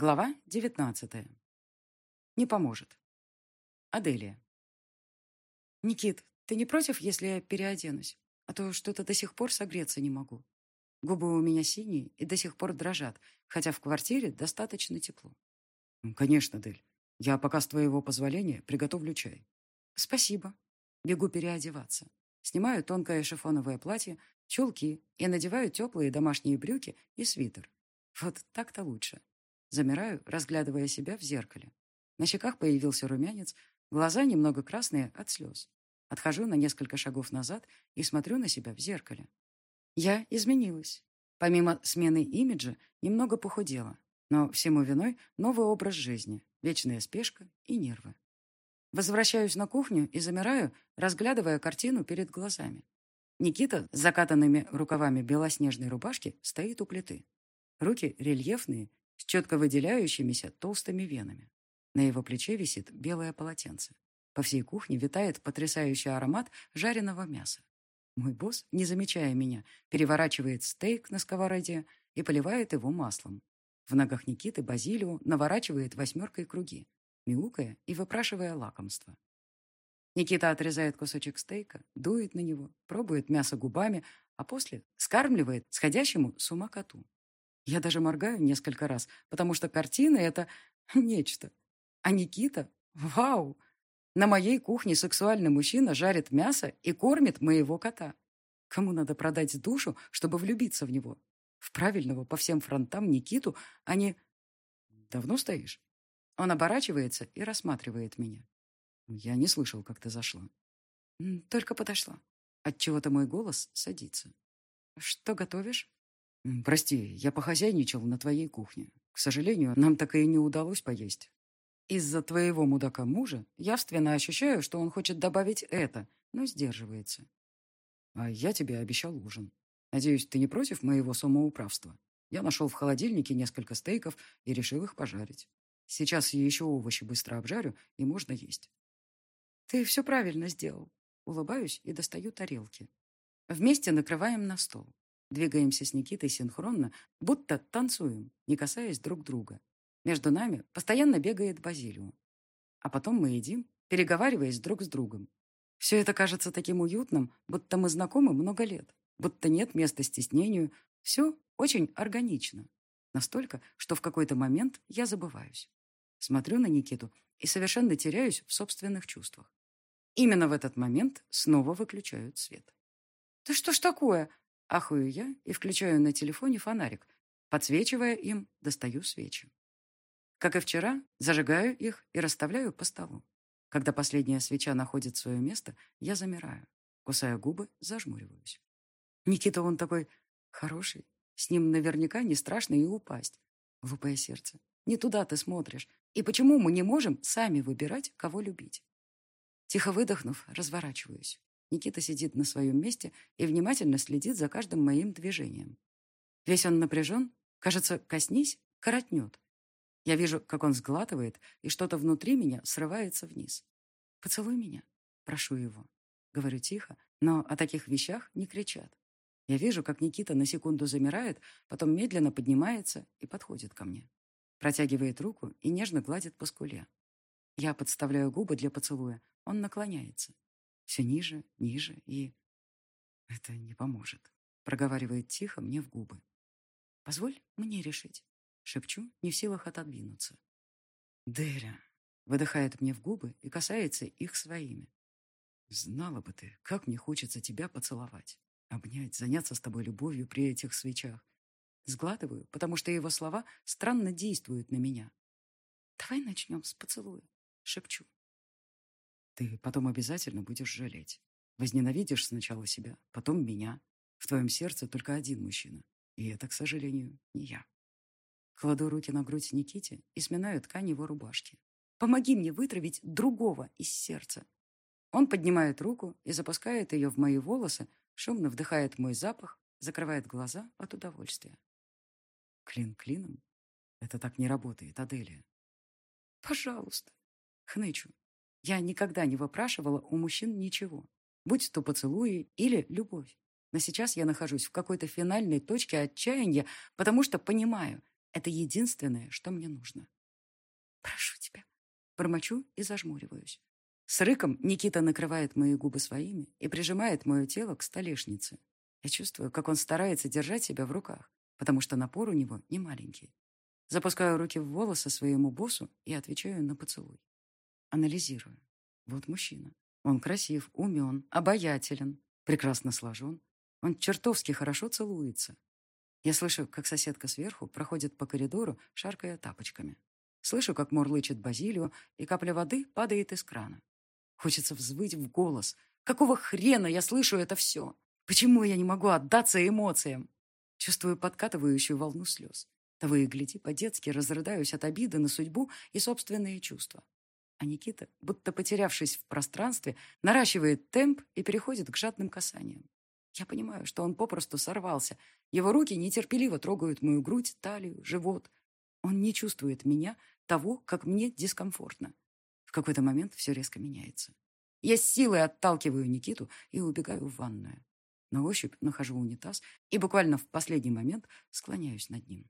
Глава девятнадцатая. Не поможет. Аделия. «Никит, ты не против, если я переоденусь? А то что-то до сих пор согреться не могу. Губы у меня синие и до сих пор дрожат, хотя в квартире достаточно тепло». «Конечно, Дель. Я пока с твоего позволения приготовлю чай». «Спасибо». Бегу переодеваться. Снимаю тонкое шифоновое платье, чулки и надеваю теплые домашние брюки и свитер. Вот так-то лучше. Замираю, разглядывая себя в зеркале. На щеках появился румянец, глаза немного красные от слез. Отхожу на несколько шагов назад и смотрю на себя в зеркале. Я изменилась. Помимо смены имиджа, немного похудела. Но всему виной новый образ жизни, вечная спешка и нервы. Возвращаюсь на кухню и замираю, разглядывая картину перед глазами. Никита с закатанными рукавами белоснежной рубашки стоит у плиты. Руки рельефные с четко выделяющимися толстыми венами. На его плече висит белое полотенце. По всей кухне витает потрясающий аромат жареного мяса. Мой босс, не замечая меня, переворачивает стейк на сковороде и поливает его маслом. В ногах Никиты Базилио наворачивает восьмеркой круги, мяукая и выпрашивая лакомство. Никита отрезает кусочек стейка, дует на него, пробует мясо губами, а после скармливает сходящему с ума коту. Я даже моргаю несколько раз, потому что картина — это нечто. А Никита — вау! На моей кухне сексуальный мужчина жарит мясо и кормит моего кота. Кому надо продать душу, чтобы влюбиться в него? В правильного по всем фронтам Никиту, а не... Давно стоишь? Он оборачивается и рассматривает меня. Я не слышал, как ты зашла. Только подошла. Отчего-то мой голос садится. Что готовишь? «Прости, я похозяйничал на твоей кухне. К сожалению, нам так и не удалось поесть. Из-за твоего мудака мужа явственно ощущаю, что он хочет добавить это, но сдерживается. А я тебе обещал ужин. Надеюсь, ты не против моего самоуправства? Я нашел в холодильнике несколько стейков и решил их пожарить. Сейчас еще овощи быстро обжарю, и можно есть. Ты все правильно сделал. Улыбаюсь и достаю тарелки. Вместе накрываем на стол. Двигаемся с Никитой синхронно, будто танцуем, не касаясь друг друга. Между нами постоянно бегает Базилио. А потом мы едим, переговариваясь друг с другом. Все это кажется таким уютным, будто мы знакомы много лет, будто нет места стеснению. Все очень органично. Настолько, что в какой-то момент я забываюсь. Смотрю на Никиту и совершенно теряюсь в собственных чувствах. Именно в этот момент снова выключают свет. «Да что ж такое?» Ахую я и включаю на телефоне фонарик. Подсвечивая им, достаю свечи. Как и вчера, зажигаю их и расставляю по столу. Когда последняя свеча находит свое место, я замираю. Кусая губы, зажмуриваюсь. Никита он такой хороший. С ним наверняка не страшно и упасть. Глупое сердце. Не туда ты смотришь. И почему мы не можем сами выбирать, кого любить? Тихо выдохнув, разворачиваюсь. Никита сидит на своем месте и внимательно следит за каждым моим движением. Весь он напряжен, кажется, коснись, коротнет. Я вижу, как он сглатывает, и что-то внутри меня срывается вниз. «Поцелуй меня», прошу его. Говорю тихо, но о таких вещах не кричат. Я вижу, как Никита на секунду замирает, потом медленно поднимается и подходит ко мне. Протягивает руку и нежно гладит по скуле. Я подставляю губы для поцелуя. Он наклоняется. Все ниже, ниже и... Это не поможет. Проговаривает тихо мне в губы. Позволь мне решить. Шепчу, не в силах отодвинуться. Деля. Выдыхает мне в губы и касается их своими. Знала бы ты, как мне хочется тебя поцеловать. Обнять, заняться с тобой любовью при этих свечах. Сглатываю, потому что его слова странно действуют на меня. Давай начнем с поцелуя. Шепчу. Ты потом обязательно будешь жалеть. Возненавидишь сначала себя, потом меня. В твоем сердце только один мужчина. И это, к сожалению, не я. Кладу руки на грудь Никите и сминаю ткань его рубашки. Помоги мне вытравить другого из сердца. Он поднимает руку и запускает ее в мои волосы, шумно вдыхает мой запах, закрывает глаза от удовольствия. Клин клином? Это так не работает, Аделия. Пожалуйста. Хнычу, я никогда не выпрашивала у мужчин ничего, будь то поцелуи или любовь. Но сейчас я нахожусь в какой-то финальной точке отчаяния, потому что понимаю, Это единственное, что мне нужно. Прошу тебя. Бормочу и зажмуриваюсь. С рыком Никита накрывает мои губы своими и прижимает мое тело к столешнице. Я чувствую, как он старается держать себя в руках, потому что напор у него не маленький. Запускаю руки в волосы своему боссу и отвечаю на поцелуй. Анализирую. Вот мужчина. Он красив, умен, обаятелен, прекрасно сложен. Он чертовски хорошо целуется. Я слышу, как соседка сверху проходит по коридору, шаркая тапочками. Слышу, как мурлычет Базилио, и капля воды падает из крана. Хочется взвыть в голос. Какого хрена я слышу это все? Почему я не могу отдаться эмоциям? Чувствую подкатывающую волну слез. Того и гляди, по-детски разрыдаюсь от обиды на судьбу и собственные чувства. А Никита, будто потерявшись в пространстве, наращивает темп и переходит к жадным касаниям. Я понимаю, что он попросту сорвался. Его руки нетерпеливо трогают мою грудь, талию, живот. Он не чувствует меня, того, как мне дискомфортно. В какой-то момент все резко меняется. Я с силой отталкиваю Никиту и убегаю в ванную. На ощупь нахожу унитаз и буквально в последний момент склоняюсь над ним.